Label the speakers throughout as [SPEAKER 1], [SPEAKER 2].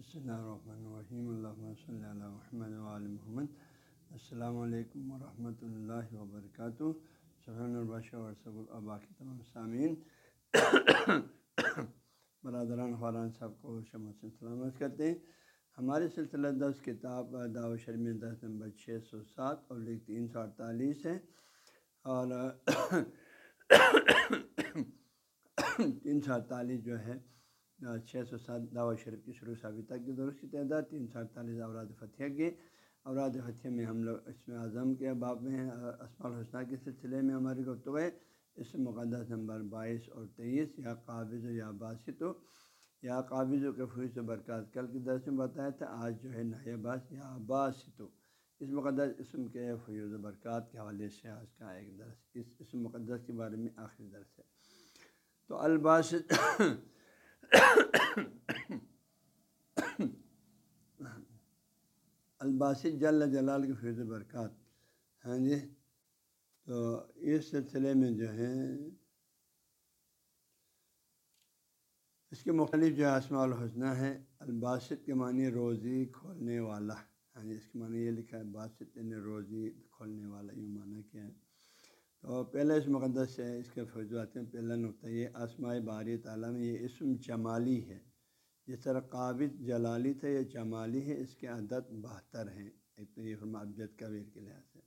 [SPEAKER 1] بسم اللہ الرحمن الرحیم اللہ صلی اللہ محمد محمد السلام علیکم ورحمۃ اللہ وبرکاتہ سبحان الباشہ ورثب الباقی تمام سامعین برادران خوران صاحب کو شمع سلامت کرتے ہیں ہمارے سلسلہ دس کتاب دعو شرم دس نمبر چھ سو سات اور لکھ تین سو اڑتالیس ہے اور تین سو اڑتالیس جو ہے چھ سو سات دعوت شریف کی شروع سے تک کی درست کی تعداد تین سو اڑتالیس اوراد فتح کی اوراد فتح میں ہم لوگ اس میں اعظم کے باب میں اسما الحسنہ کے سلسلے میں ہماری گفتگو ہے۔ اس مقدس نمبر بائیس اور تیئیس، یا قابض و یا باسط یا قابض و کے و برکات۔ کل کی درس میں بتایا تھا، آج جو ہے نہ باس یا باسط اس مقدس اسم کے فیوز و برکات کے حوالے سے آج کا ایک درس، اس اسم مقدس کے بارے میں آخری درس ہے۔ تو الباسط الباسط جل جلال کی فیض برکات۔ ہاں جی۔ تو اس سلسلے میں جو ہے، اس کے مختلف جو اسماع الحسنہ ہے الباسط کے معنی روزی کھولنے والا۔ ہاں جی اس کے معنی یہ لکھا ہے باسط یعنی روزی کھولنے والا، یہ معنی کیا ہے؟ تو پہلے اس مقدس سے اس کے فوجات ہیں، پہلا نقطہ یہ آسماء باری تعالیٰ میں یہ اسم جمالی ہے۔ جس طرح قابض جلالی تھا یہ جمالی ہے اس کے عدد بہتر ہیں۔ ایک تو یہ فرما ابجد کبیر کے لحاظ سے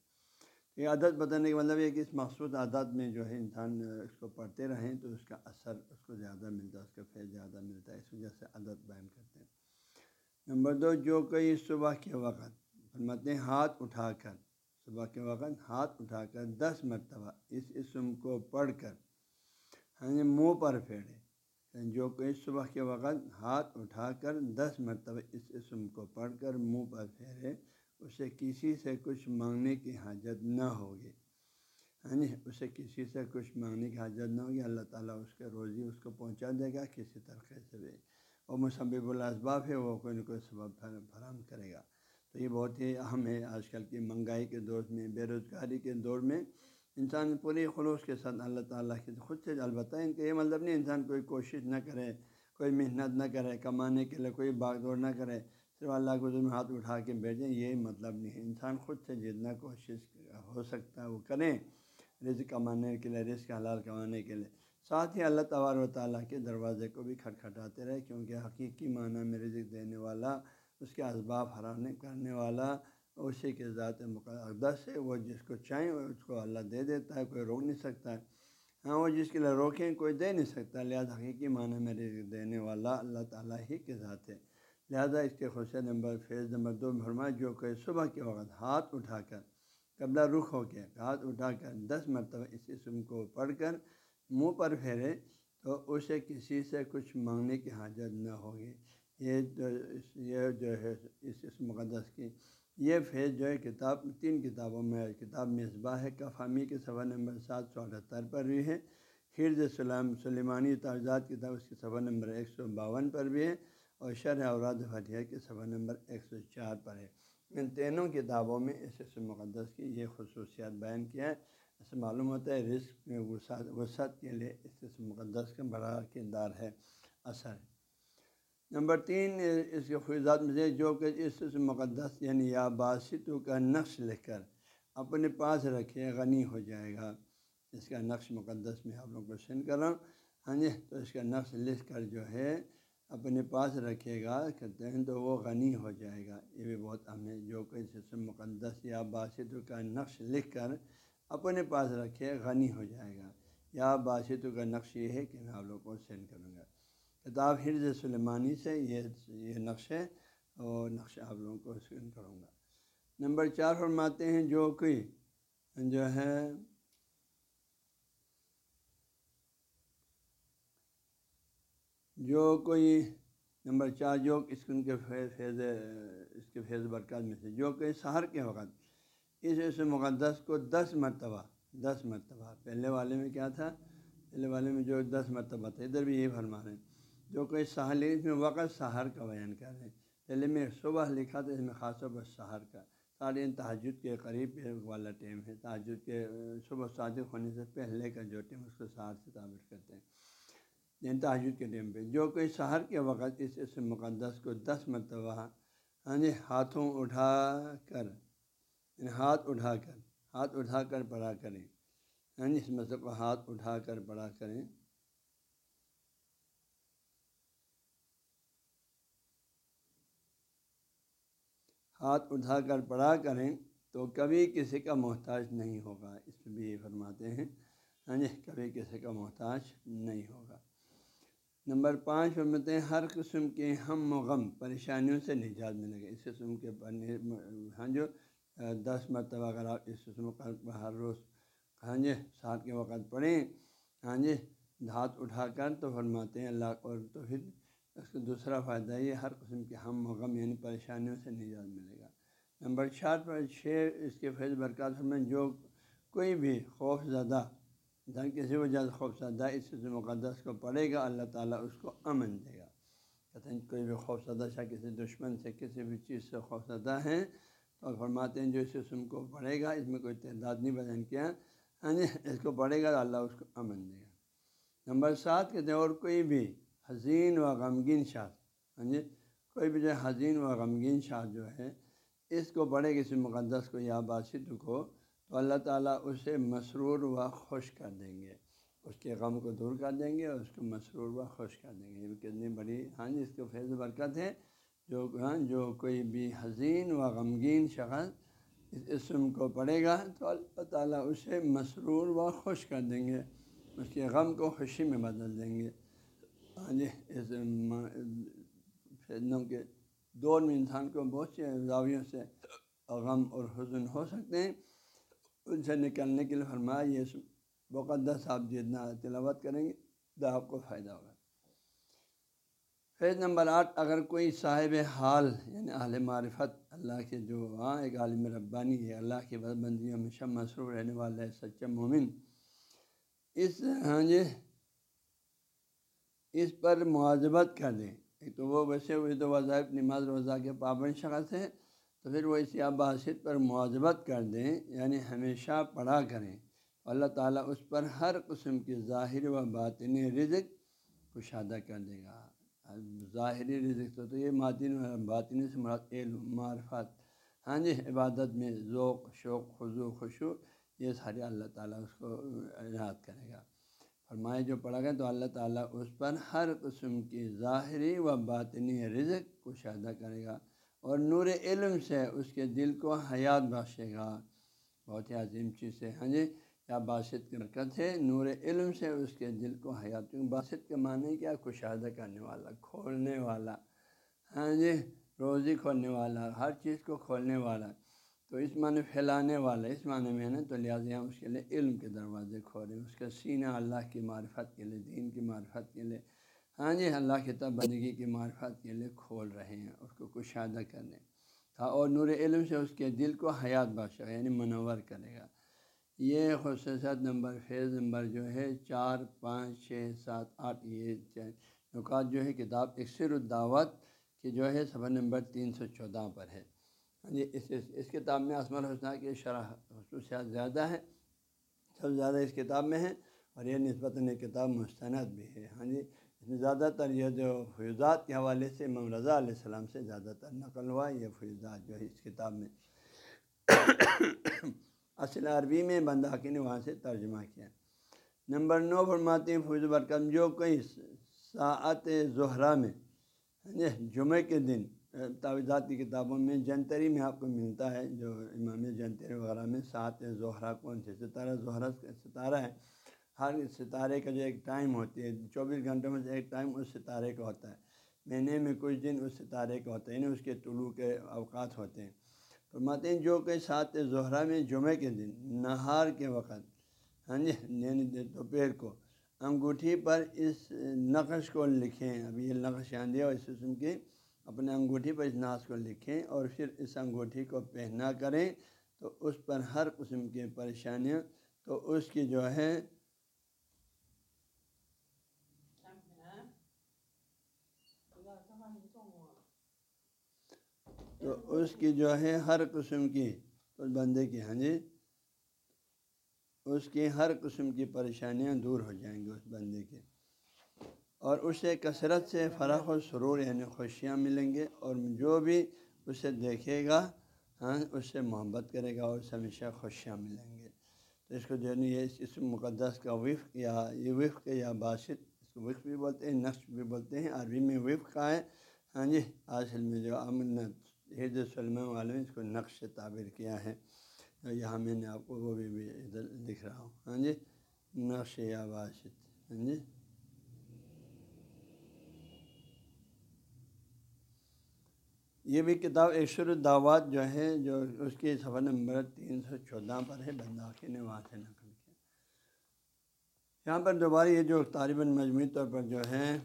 [SPEAKER 1] یہ عدد بتانے کا مطلب یہ کہ اس مخصوص عدد میں جو ہے انسان اس کو پڑھتے رہیں تو اس کا اثر اس کو زیادہ ملتا ہے، اس کا فیض زیادہ ملتا ہے، اس وجہ سے عدد بیان کرتے ہیں۔ نمبر دو، جو کوئی صبح کے وقت فرماتے ہیں، ہاتھ اٹھا کر صبح کے وقت ہاتھ اٹھا کر دس مرتبہ اس اسم کو پڑھ کر ہاں منہ پر پھیرے۔ یعنی جو کہ صبح کے وقت ہاتھ اٹھا کر دس مرتبہ اس اسم کو پڑھ کر منہ پر پھیرے، اسے کسی سے کچھ مانگنے کی حاجت نہ ہوگی۔ ہاں جی اسے کسی سے کچھ مانگنے کی حاجت نہ ہوگی۔ اللہ تعالیٰ اس کے روزی اس کو پہنچا دے گا، کسی طریقے سے بھی۔ اور مصبب الاسباب ہے، وہ کوئی نہ کوئی سبب فراہم کرے گا۔ تو یہ بہت ہی اہم ہے آج کل کی مہنگائی کے دور میں، بے روزگاری کے دور میں۔ انسان پوری خلوص کے ساتھ اللہ تعالیٰ کے خود سے، البتہ ان کے یہ مطلب نہیں انسان کوئی کوشش نہ کرے، کوئی محنت نہ کرے، کمانے کے لیے کوئی باغ دوڑ نہ کرے، صرف اللہ کو میں ہاتھ اٹھا کے بھیجیں یہ مطلب نہیں ہے۔ انسان خود سے جتنا کوشش ہو سکتا ہے وہ کریں رزق کمانے کے لیے، رزق حلال کمانے کے لیہ ساتھ ہی اللہ تبار و تعالیٰ کے دروازے کو بھی کھٹکھٹاتے رہے، کیونکہ حقیقی معنی میں رزق دینے والا اس کے اسباب فراہم کرنے والا، اسی کے ذات مقدس ہے، وہ جس کو چاہیں اس کو اللہ دے دیتا ہے، کوئی روک نہیں سکتا۔ ہے ہاں وہ جس کے لیے روکیں کوئی دے نہیں سکتا۔ لہٰذا حقیقی معنی میں دینے والا اللہ تعالیٰ ہی کے ذات ہے۔ لہٰذا اس کے خصوصیت نمبر، فیض نمبر دو فرما جو کہ صبح کے وقت ہاتھ اٹھا کر، قبلہ رخ ہو کے ہاتھ اٹھا کر دس مرتبہ اس اسم کو پڑھ کر منہ پر پھیرے، تو اسے کسی سے کچھ مانگنے کی حاجت نہ ہوگی۔ یہ جو یہ جو ہے اس اس مقدس کی یہ فیض جو ہے کتاب تین کتابوں میں کتاب مصباح ہے، کفامی کے صفحہ نمبر سات سو اٹھہتر پر بھی ہے۔ حرز سلام سلیمانی تعزاد کتاب اس کے صفحہ نمبر ایک سو باون پر بھی ہے۔ اور شرح اوراد فتح کے صفحہ نمبر ایک سو چار پر ہے۔ ان تینوں کتابوں میں اس اس مقدس کی یہ خصوصیات بیان کیا ہے ایسے معلوم ہوتا ہے رزق میں وسعت وسعت کے لیے اس اس مقدس کا بڑا کردار ہے۔ اثر ہے نمبر تین، اس کے فیضات میں سے جو کہ اس مقدس یعنی یا باسطوں کا نقش لکھ کر اپنے پاس رکھے، غنی ہو جائے گا۔ اس کا نقش مقدس میں آپ لوگوں کو سینڈ کر رہا ہوں۔ ہاں جی تو اس کا نقش لکھ کر جو ہے اپنے پاس رکھے گا، کہتے ہیں تو وہ غنی ہو جائے گا۔ یہ بھی بہت اہم ہے، جو کہ اس مقدس یا باسطوں کا نقش لکھ کر اپنے پاس رکھے، غنی ہو جائے گا۔ یا باسطوں کا نقش یہ ہے کہ میں آپ لوگوں کو سینڈ کروں گا۔ کتاب حرز سلیمانی سے، یہ یہ نقش ہے اور نقش آپ لوگوں کو اسکرین کروں گا۔ نمبر چار فرماتے ہیں جو کہ جو ہے، جو کوئی، نمبر چار جو اسکن کے فیض اس کے فیض برکات میں سے، جو کہ سہر کے وقت، اس اس مقدس کو دس مرتبہ دس مرتبہ، پہلے والے میں کیا تھا؟ پہلے والے میں جو دس مرتبہ تھا ادھر بھی یہی فرما رہے ہیں۔ جو کہ سہل اس میں وقت سہر کا بیان کر رہے ہیں۔ پہلے میں صبح لکھا تھا، اس میں خاص طور پر سہر کا سارے تحجد کے قریب والا ٹائم ہے۔ تحجد کے صبح صادق ہونے سے پہلے کا جو ٹائم اس کو سہر سے تعبیر کرتے ہیں۔ یعنی تاجد کے ٹائم پہ۔ جو کوئی سحر کے وقت اس اسم مقدس کو دس مرتبہ ہاں جی ہاتھوں اٹھا کر یعنی ہاتھ اٹھا کر، ہاتھ اٹھا کر پڑھا کریں۔ ہاں جی اس مسئلہ کو ہاتھ اٹھا کر پڑھا کریں۔ ہاتھ اٹھا کر پڑھا کریں تو کبھی کسی کا محتاج نہیں ہوگا۔ اس میں بھی یہ فرماتے ہیں۔ ہاں جی کبھی کسی کا محتاج نہیں ہوگا۔ نمبر پانچ فرماتے ہیں، ہر قسم کے ہم و غم، پریشانیوں سے نجات ملے گا۔ اس قسم کے ہاں جو، دس مرتبہ اگر آپ اس قسم کا ہر روز ہاں جی سات کے وقت پڑھیں ہاں جی ہاتھ اٹھا کر تو فرماتے ہیں، اللہ اور تو پھر اس کا دوسرا فائدہ یہ ہر قسم کے ہم و غم یعنی پریشانیوں سے نجات ملے گا۔ نمبر چار پر چھ اس کے فیض برکات میں جو کوئی بھی خوف زدہ جن کسی وجہ سے خوف زدہ اس مقدس کو پڑھے گا، اللہ تعالیٰ اس کو امن دے گا۔ کہتے ہیں، کوئی بھی خوف زدہ شاہ کسی دشمن سے، کسی بھی چیز سے خوف زدہ ہیں تو فرماتے ہیں، جو اس قسم کو پڑھے گا، اس میں کوئی تعداد نہیں بیان کیا۔ ہاں جی اس کو پڑھے گا اللہ اس کو امن دے گا۔ نمبر سات کہتے ہیں، اور کوئی بھی حزین و غمگین شاد ہاں جی؟ کوئی بھی جو حزین و غمگین شاد جو ہے، اس کو بڑے کسی مقدس کو یا باسط کو، تو اللہ تعالیٰ اسے مسرور و خوش کر دیں گے۔ اس کے غم کو دور کر دیں گے اور اس کو مسرور و خوش کر دیں گے۔ یہ کتنی بڑی ہاں جی اس کو فیض برکت ہے جو ہاں جو کوئی بھی حزین و غمگین شخص اس اسم کو پڑھے گا، تو اللہ تعالیٰ اسے مسرور و خوش کر دیں گے۔ اس کے غم کو خوشی میں بدل دیں گے۔ ہاں جی اس فیضوں کے دور میں انسان کو بہت سے زاویوں سے غم اور حزن ہو سکتے ہیں۔ ان سے نکلنے کے لیے فرمایا، یہ مقدس آپ جتنا تلاوت کریں گے، تو آپ کو فائدہ ہوگا۔ فیض نمبر آٹھ، اگر کوئی صاحب حال یعنی اہل معرفت، اللہ کے جو ہاں ایک عالم ربانی ہے اللہ کی بندیوں میں شب مصروف رہنے والا ہے سچا مومن، اس ہاں جی اس پر معذبت کر دیں ایک تو وہ ویسے ہوئے تو وظائف نماز روزہ کے پابند شخص ہے تو پھر وہ اسی عباسط پر معذبت کر دیں یعنی ہمیشہ پڑھا کریں۔ اللہ تعالیٰ اس پر ہر قسم کی ظاہر و باطنی رزق کشادہ کر دے گا۔ ظاہری رزق تو, تو یہ ماتین و باطنی سے مراد علم معرفت ہاں جی عبادت میں ذوق شوق خضو خوشو یہ سارے اللہ تعالیٰ اس کو عنایت کرے گا۔ فرمائے جو پڑھا گیا تو اللہ تعالیٰ اس پر ہر قسم کی ظاہری و باطنی رزق کو شادہ کرے گا اور نور علم سے اس کے دل کو حیات بخشے گا۔ بہت ہی عظیم چیز ہے۔ ہاں جی یا باسط کی برکت ہے؟ نور علم سے اس کے دل کو حیات کیونکہ باسط کے معنی کیا؟ کشادہ کرنے والا، کھولنے والا۔ ہاں جی روزی کھولنے والا، ہر چیز کو کھولنے والا۔ تو اس معنی پھیلانے والا اس معنی میں نا تو لہٰذا ہم اس کے لیے علم کے دروازے کھولیں۔ اس کا سینہ اللہ کی معرفت کے لیے، دین کی معرفت کے لیے۔ ہاں جی اللہ کی تب بندگی کی معرفت کے لیے کھول رہے ہیں، اس کو کشادہ کرنے ہاں اور نور علم سے اس کے دل کو حیات بخشا یعنی منور کرے گا۔ یہ خصوصیت نمبر، فیض نمبر جو ہے، چار، پانچ، چھ، سات، آٹھ، یہ نکات جو ہے، کتاب اکثر الدعوت کی جو ہے، صفحہ نمبر تین سو چودہ پر ہے۔ ہاں جی اس اس, اس کتاب میں اسم الحسنہ کی شرح خصوصیات زیادہ ہے سب زیادہ اس کتاب میں ہے اور یہ نسبت کتاب مستند بھی ہے۔ ہاں جی اس میں زیادہ تر یہ جو فیوزات کے حوالے سے امام رضا علیہ السلام سے زیادہ تر نقل ہوا یہ فیوزات جو ہے اس کتاب میں۔ اصل عربی میں بنداکی نے وہاں سے ترجمہ کیا۔ نمبر نو فرماتے ہیں فیض برکم جو کئی ساعت زہرہ میں ہاں جی جمعہ کے دن تعویذات کی کتابوں میں جنتری میں آپ کو ملتا ہے، جو امام جنتری وغیرہ میں سات زہرا کون سے ستارہ زہرا ستارہ ہے۔ ہر ستارے کا جو ایک ٹائم ہوتی ہے، چوبیس گھنٹوں میں سے ایک ٹائم اس ستارے کا ہوتا ہے۔ مہینے میں کچھ دن اس ستارے کا ہوتا ہے یعنی اس کے طلوع کے اوقات ہوتے ہیں۔ فرماتے ہیں، جو کہ سات زہرا میں جمعہ کے دن، نہار کے وقت ہاں جی یعنی دوپہر کو۔ انگوٹھی پر اس نقش کو لکھیں۔ ابھی یہ نقش یہاں دیا، اس قسم کی اپنے انگوٹھی پر اس ناز کو لکھیں اور پھر اس انگوٹھی کو پہنا کریں، تو اس پر ہر قسم کی پریشانیاں، تو اس کی جو ہے تو اس کی جو ہے ہر قسم کی، اس بندے کی ہاں جی اس کی ہر قسم کی پریشانیاں دور ہو جائیں گی اس بندے کے اور اسے کثرت سے فرق و سرور یعنی خوشیاں ملیں گے اور جو بھی اسے دیکھے گا ہاں اس سے محبت کرے گا اور اسے ہمیشہ خوشیاں ملیں گے۔ تو اس کو جو ہے یہ اس مقدس کا وفق یا یہ وفق یا باشد اس کو وفق بھی بولتے ہیں، نقش بھی بولتے ہیں، عربی میں وفق کا ہے۔ ہاں جی اصل میں جو امن حید سلم والے اس کو نقش سے تعبیر کیا ہے۔ یہاں میں نے آپ کو وہ بھی ادھر لکھ رہا ہوں۔ ہاں جی نقش یا باشد ہاں جی۔ یہ بھی کتاب عشر الدعوات جو ہے جو اس کی صفحہ نمبر تین سو چودہ پر ہے بنداخی نے وہاں سے نقل کیا یہاں پر دوبارہ یہ جو طالباً مجموعی طور پر جو ہے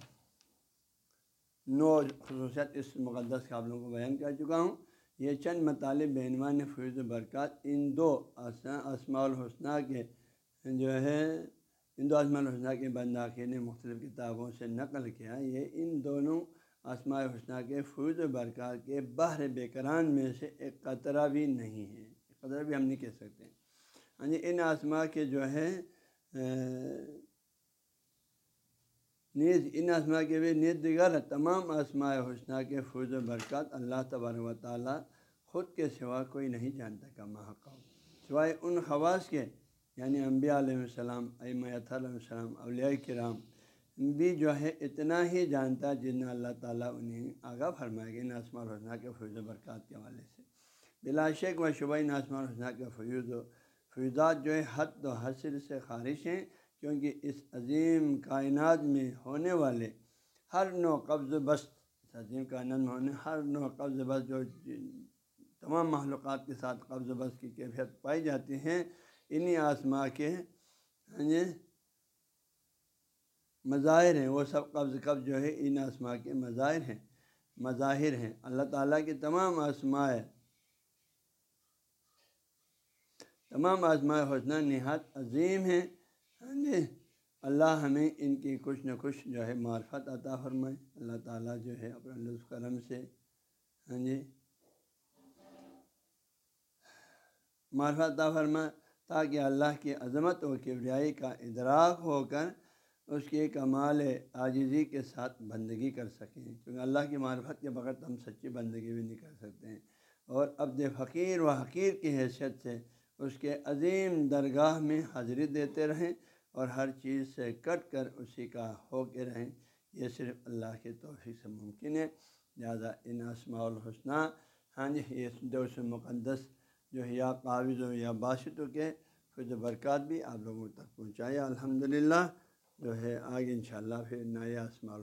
[SPEAKER 1] نو خصوصیت اس مقدس قابلوں کو بیان کر چکا ہوں۔ یہ چند مطالب بینوان فیض و برکات، ان دو اسماع الحسنہ کے جو ہے ان دو اسماع الحسنہ کے بنداخی نے مختلف کتابوں سے نقل کیا۔ یہ ان دونوں آسماء حسنہ کے فیض و برکات کے بحر بیکران میں سے ایک قطرہ بھی نہیں ہے۔ قطرہ بھی ہم نہیں کہہ سکتے۔ ہاں جی ان آسما کے جو ہے نیز ان آسما کے بھی نیز دیگر تمام آسماء حسنہ کے فیض و برکات اللہ تبارک و تعالیٰ خود کے سوا کوئی نہیں جانتا کا محق سوائے ان خواص کے یعنی انبیاء علیہ السلام امت علیہ السلام، اولیاء کرام بھی جو ہے اتنا ہی جانتا جتنا اللہ تعالیٰ انہیں آگاہ فرمائے گا ناسما الحسنہ کے فیض و برکات کے حوالے سے۔ بلا شک و شبہ ناسما الحسنہ کے فیوز و فیضات جو ہے حد و حسر سے خارش ہیں، کیونکہ اس عظیم کائنات میں ہونے والے ہر نو قبض بست، اس عظیم کائنات میں ہونے ہر نو قبض بست جو تمام معلومات کے ساتھ قبض بست کی کیفیت پائی جاتی ہیں انہیں آسما کے ہاں جی؟ مظاہر ہیں، وہ سب قبض قبض جو ہے ان آسما کے مظاہر ہیں مظاہر ہیں۔ اللہ تعالیٰ کی تمام آسماء تمام آسماء حسنہ نہایت عظیم ہیں۔ ہاں جی اللہ ہمیں ان کی کچھ نہ کچھ جو ہے معرفت عطا فرمائے۔ اللہ تعالیٰ جو ہے اپنے لطف کرم سے ہاں جی معرفت عطا فرمائے تاکہ اللہ کی عظمت و کبریائی کا ادراک ہو کر اس کے کمال عاجزی کے ساتھ بندگی کر سکیں۔ کیونکہ اللہ کی معرفت کے بغیر ہم سچی بندگی بھی نہیں کر سکتے ہیں۔ اور عبد فقیر و حقیر کی حیثیت سے اس کے عظیم درگاہ میں حاضری دیتے رہیں اور ہر چیز سے کٹ کر اسی کا ہو کے رہیں۔ یہ صرف اللہ کے توفیق سے ممکن ہے۔ لہٰذا ان اسماع الحسنہ ہاں جی یہ دوس مقدس جو ہے، یا قابض ہو یا باشتوں کے، خود برکات بھی آپ لوگوں تک پہنچایا الحمد للہ جو ہے آگے انشاءاللہ پھر نیا اسمال